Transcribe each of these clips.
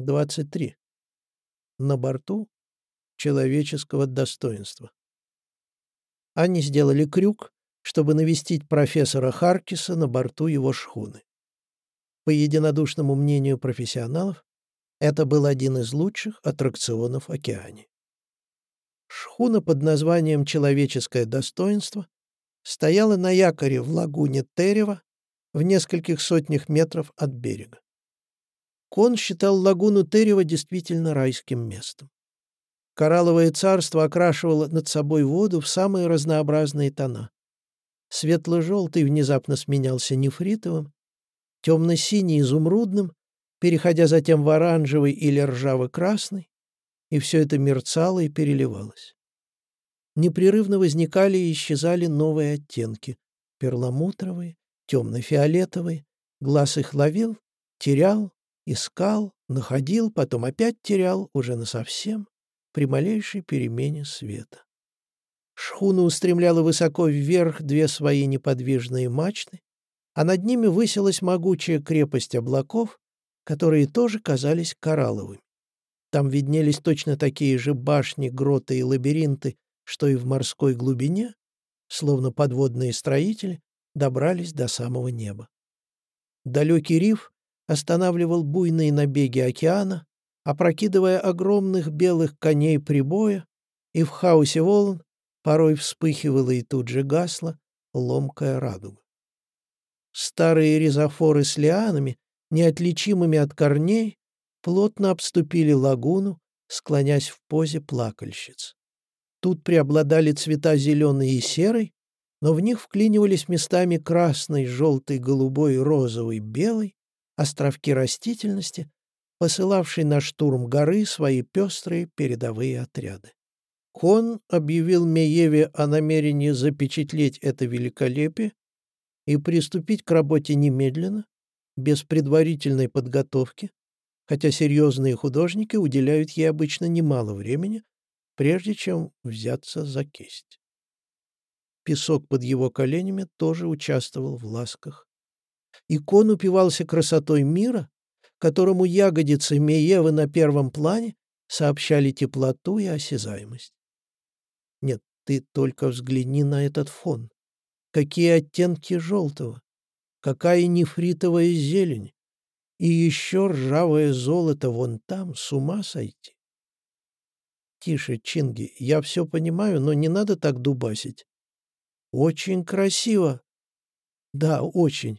23. На борту человеческого достоинства. Они сделали крюк, чтобы навестить профессора Харкиса на борту его шхуны. По единодушному мнению профессионалов, это был один из лучших аттракционов океане. Шхуна под названием «Человеческое достоинство» стояла на якоре в лагуне Терева в нескольких сотнях метров от берега. Кон считал лагуну Терева действительно райским местом. Коралловое царство окрашивало над собой воду в самые разнообразные тона. Светло-желтый внезапно сменялся нефритовым, темно-синий — изумрудным, переходя затем в оранжевый или ржаво-красный, и все это мерцало и переливалось. Непрерывно возникали и исчезали новые оттенки — перламутровые, темно-фиолетовые, глаз их ловил, терял, искал, находил, потом опять терял, уже насовсем, при малейшей перемене света. Шхуна устремляла высоко вверх две свои неподвижные мачты, а над ними высилась могучая крепость облаков, которые тоже казались коралловыми. Там виднелись точно такие же башни, гроты и лабиринты, что и в морской глубине, словно подводные строители, добрались до самого неба. Далекий риф останавливал буйные набеги океана, опрокидывая огромных белых коней прибоя, и в хаосе волн порой вспыхивала и тут же гасла ломкая радуга. Старые ризофоры с лианами, неотличимыми от корней, плотно обступили лагуну, склонясь в позе плакальщиц. Тут преобладали цвета зеленый и серый, но в них вклинивались местами красный, желтый, голубой, розовый, белый, островки растительности, посылавший на штурм горы свои пестрые передовые отряды. Хон объявил Мееве о намерении запечатлеть это великолепие и приступить к работе немедленно, без предварительной подготовки, хотя серьезные художники уделяют ей обычно немало времени, прежде чем взяться за кисть. Песок под его коленями тоже участвовал в ласках Икон упивался красотой мира, которому ягодицы Меевы на первом плане сообщали теплоту и осязаемость. Нет, ты только взгляни на этот фон. Какие оттенки желтого, какая нефритовая зелень, и еще ржавое золото вон там, с ума сойти. Тише, Чинги, я все понимаю, но не надо так дубасить. Очень красиво. Да, очень.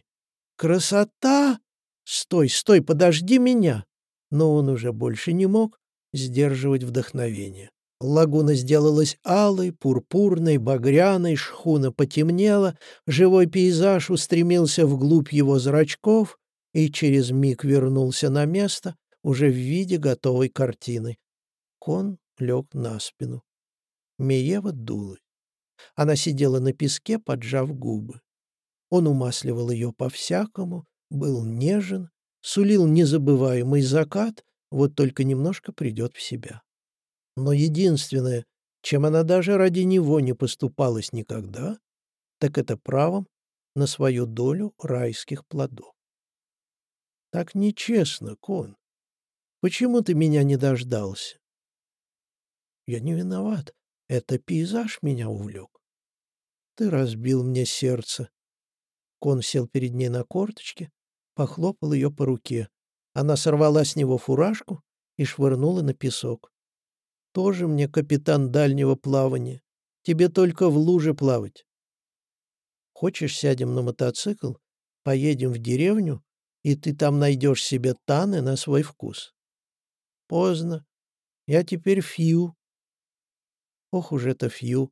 Красота! Стой, стой, подожди меня!» Но он уже больше не мог сдерживать вдохновение. Лагуна сделалась алой, пурпурной, багряной, шхуна потемнела, живой пейзаж устремился вглубь его зрачков и через миг вернулся на место уже в виде готовой картины. Кон лег на спину. Миева дулась. Она сидела на песке, поджав губы. Он умасливал ее по-всякому, был нежен, сулил незабываемый закат, вот только немножко придет в себя. Но единственное, чем она даже ради него не поступалась никогда, так это правом на свою долю райских плодов. Так нечестно, Кон. Почему ты меня не дождался? Я не виноват. Это пейзаж меня увлек. Ты разбил мне сердце, Кон сел перед ней на корточке, похлопал ее по руке. Она сорвала с него фуражку и швырнула на песок. «Тоже мне капитан дальнего плавания. Тебе только в луже плавать. Хочешь, сядем на мотоцикл, поедем в деревню, и ты там найдешь себе таны на свой вкус?» «Поздно. Я теперь фью». Ох уж это фью,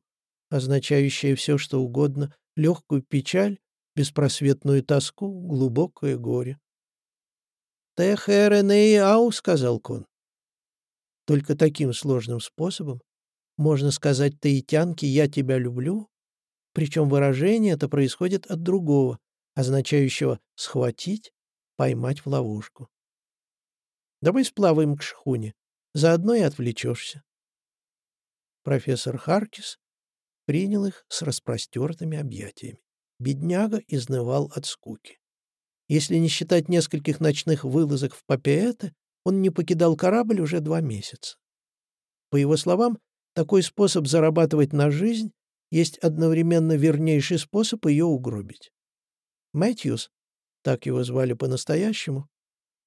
означающее все, что угодно, легкую печаль беспросветную тоску, глубокое горе. «Техереней ау», — сказал Кон. Только таким сложным способом можно сказать таитянке «я тебя люблю», причем выражение это происходит от другого, означающего «схватить», «поймать в ловушку». Давай сплаваем к шхуне, заодно и отвлечешься. Профессор Харкис принял их с распростертыми объятиями. Бедняга изнывал от скуки. Если не считать нескольких ночных вылазок в Папиэте, он не покидал корабль уже два месяца. По его словам, такой способ зарабатывать на жизнь есть одновременно вернейший способ ее угробить. Мэтьюс, так его звали по-настоящему,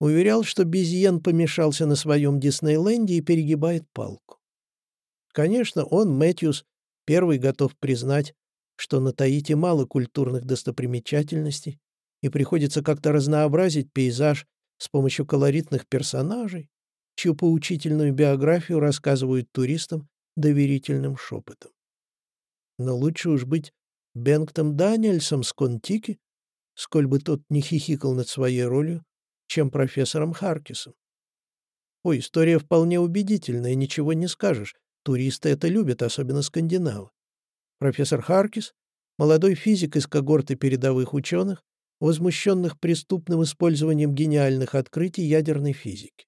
уверял, что Безьен помешался на своем Диснейленде и перегибает палку. Конечно, он, Мэтьюс, первый готов признать, что на Таити мало культурных достопримечательностей, и приходится как-то разнообразить пейзаж с помощью колоритных персонажей, чью поучительную биографию рассказывают туристам доверительным шепотом. Но лучше уж быть Бенгтом Даниэльсом с Контики, сколь бы тот не хихикал над своей ролью, чем профессором Харкисом. Ой, история вполне убедительная, ничего не скажешь. Туристы это любят, особенно скандинавы. Профессор Харкис, молодой физик из когорты передовых ученых, возмущенных преступным использованием гениальных открытий ядерной физики.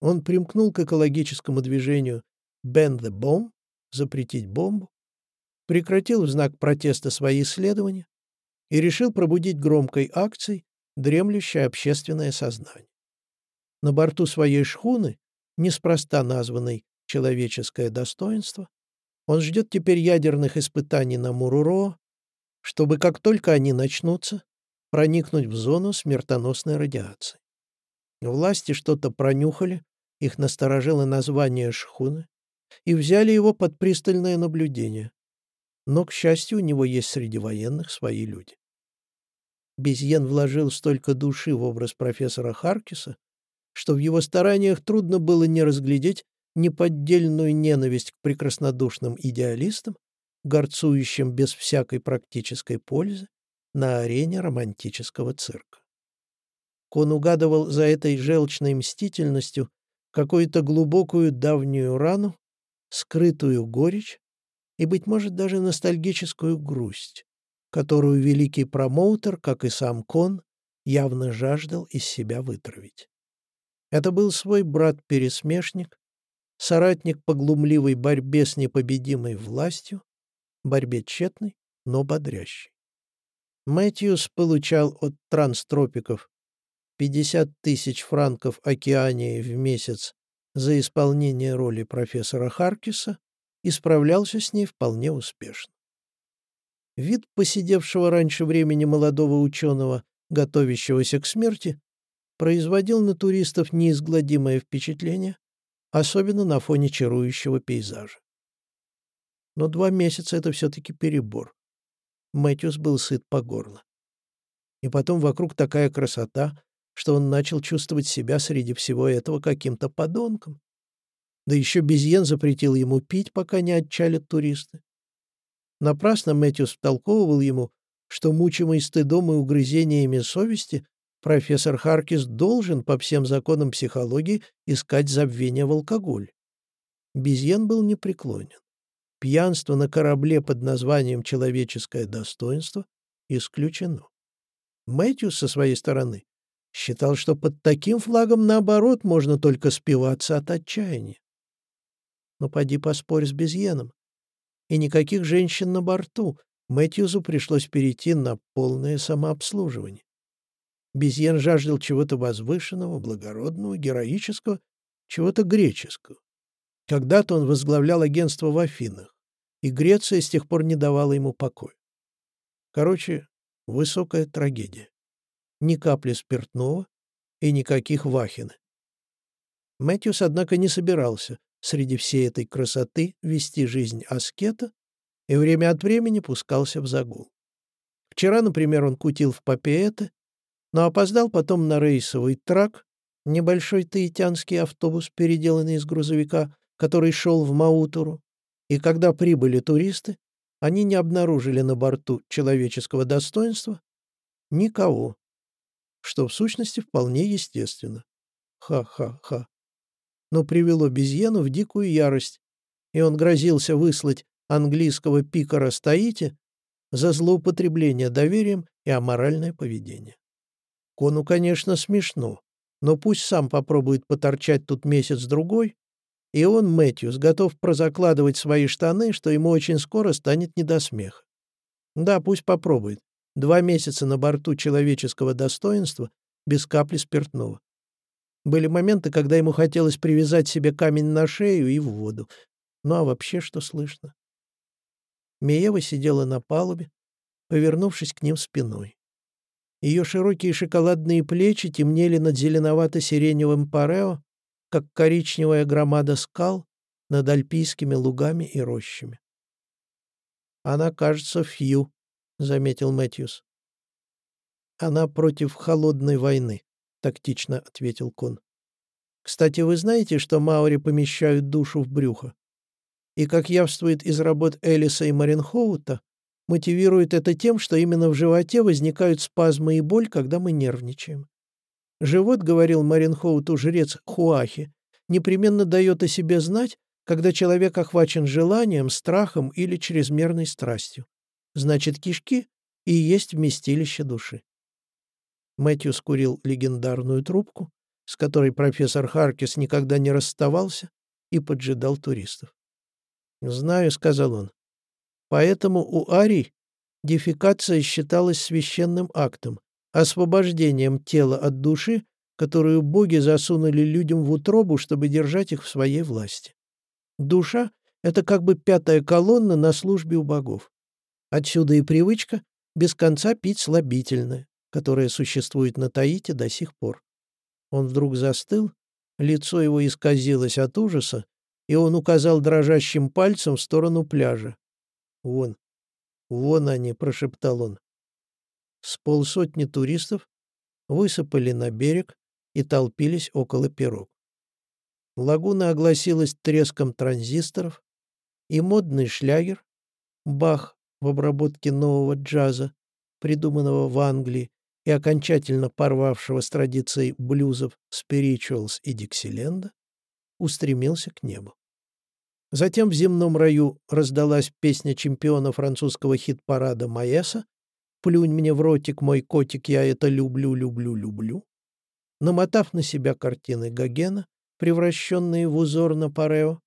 Он примкнул к экологическому движению «Ban the Bomb» — запретить бомбу, прекратил в знак протеста свои исследования и решил пробудить громкой акцией дремлющее общественное сознание. На борту своей шхуны, неспроста названной «человеческое достоинство», он ждет теперь ядерных испытаний на Муруро, чтобы, как только они начнутся, проникнуть в зону смертоносной радиации. Власти что-то пронюхали, их насторожило название шхуны, и взяли его под пристальное наблюдение. Но, к счастью, у него есть среди военных свои люди. Безьен вложил столько души в образ профессора Харкиса, что в его стараниях трудно было не разглядеть неподдельную ненависть к прекраснодушным идеалистам, горцующим без всякой практической пользы на арене романтического цирка. Он угадывал за этой желчной мстительностью какую-то глубокую давнюю рану, скрытую горечь и, быть может, даже ностальгическую грусть, которую великий промоутер, как и сам Кон, явно жаждал из себя вытравить. Это был свой брат-пересмешник, соратник по глумливой борьбе с непобедимой властью, борьбе тщетной, но бодрящей. Мэтьюс получал от транстропиков 50 тысяч франков океании в месяц за исполнение роли профессора Харкиса и справлялся с ней вполне успешно. Вид посидевшего раньше времени молодого ученого, готовящегося к смерти, производил на туристов неизгладимое впечатление, особенно на фоне чарующего пейзажа. Но два месяца — это все-таки перебор. Мэтьюс был сыт по горло. И потом вокруг такая красота, что он начал чувствовать себя среди всего этого каким-то подонком. Да еще Безьен запретил ему пить, пока не отчалят туристы. Напрасно Мэтьюс втолковывал ему, что, мучимый стыдом и угрызениями совести, профессор Харкис должен по всем законам психологии искать забвение в алкоголь. Безьен был непреклонен. Пьянство на корабле под названием «человеческое достоинство» исключено. Мэтью со своей стороны считал, что под таким флагом, наоборот, можно только спиваться от отчаяния. Но поди поспорь с Безьеном. И никаких женщин на борту. Мэтьюзу пришлось перейти на полное самообслуживание. Безьен жаждал чего-то возвышенного, благородного, героического, чего-то греческого. Когда-то он возглавлял агентство в Афинах, и Греция с тех пор не давала ему покоя. Короче, высокая трагедия. Ни капли спиртного и никаких вахины. Мэтьюс, однако, не собирался среди всей этой красоты вести жизнь аскета и время от времени пускался в загул. Вчера, например, он кутил в Папиэте, но опоздал потом на рейсовый трак, небольшой таитянский автобус, переделанный из грузовика, который шел в Маутуру, и когда прибыли туристы, они не обнаружили на борту человеческого достоинства никого, что в сущности вполне естественно. Ха-ха-ха. Но привело Безьену в дикую ярость, и он грозился выслать английского пикара Стоите за злоупотребление доверием и аморальное поведение. Кону, конечно, смешно, но пусть сам попробует поторчать тут месяц-другой, и он, Мэтьюс, готов прозакладывать свои штаны, что ему очень скоро станет не до смеха. Да, пусть попробует. Два месяца на борту человеческого достоинства без капли спиртного. Были моменты, когда ему хотелось привязать себе камень на шею и в воду. Ну а вообще что слышно? Миева сидела на палубе, повернувшись к ним спиной. Ее широкие шоколадные плечи темнели над зеленовато-сиреневым парео, как коричневая громада скал над альпийскими лугами и рощами. «Она, кажется, Фью», — заметил Мэтьюс. «Она против холодной войны», — тактично ответил Кон. «Кстати, вы знаете, что маори помещают душу в брюхо? И, как явствует из работ Элиса и Маринхоута, мотивирует это тем, что именно в животе возникают спазмы и боль, когда мы нервничаем. Живот, говорил Маринхоуту жрец Хуахи, непременно дает о себе знать, когда человек охвачен желанием, страхом или чрезмерной страстью. Значит, кишки и есть вместилище души. Мэтью скурил легендарную трубку, с которой профессор Харкис никогда не расставался, и поджидал туристов. «Знаю», — сказал он. «Поэтому у арий дефекация считалась священным актом, освобождением тела от души, которую боги засунули людям в утробу, чтобы держать их в своей власти. Душа — это как бы пятая колонна на службе у богов. Отсюда и привычка без конца пить слабительное, которое существует на Таите до сих пор. Он вдруг застыл, лицо его исказилось от ужаса, и он указал дрожащим пальцем в сторону пляжа. «Вон, вон они», — прошептал он. С полсотни туристов высыпали на берег и толпились около пирог. Лагуна огласилась треском транзисторов, и модный шлягер, Бах в обработке нового джаза, придуманного в Англии и окончательно порвавшего с традицией блюзов Spirituals и Диксиленда, устремился к небу. Затем в земном раю раздалась песня чемпиона французского хит-парада Маэса «Плюнь мне в ротик, мой котик, я это люблю, люблю, люблю». Намотав на себя картины Гогена, превращенные в узор на парео,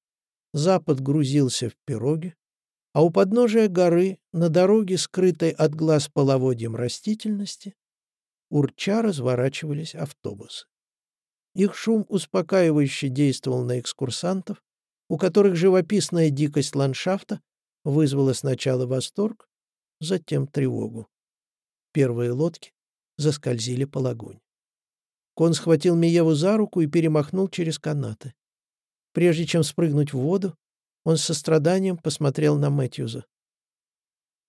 запад грузился в пироги, а у подножия горы, на дороге, скрытой от глаз половодьем растительности, урча разворачивались автобусы. Их шум успокаивающе действовал на экскурсантов, у которых живописная дикость ландшафта вызвала сначала восторг, затем тревогу. Первые лодки заскользили по лагуне. Кон схватил Миеву за руку и перемахнул через канаты. Прежде чем спрыгнуть в воду, он с состраданием посмотрел на Мэтьюза.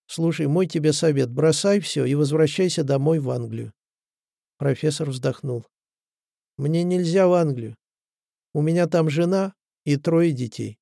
«Слушай, мой тебе совет, бросай все и возвращайся домой в Англию». Профессор вздохнул. «Мне нельзя в Англию. У меня там жена и трое детей.